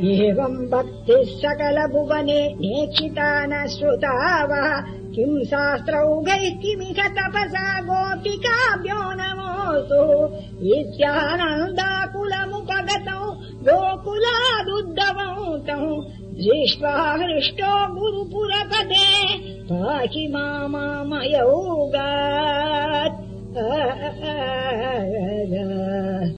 एवम् भक्ति सकलभुवने नेक्षिता न श्रुता वः किम् शास्त्रौघैः किमिह तपसा गोपिकाभ्यो नमोऽस्तु इत्यानन्दाकुलमुपगतौ इत्यानन्दाकुलमुपगतौ तौ दृष्ट्वा हृष्टो गुरुपुरपदे पाहि मामामयौ गा।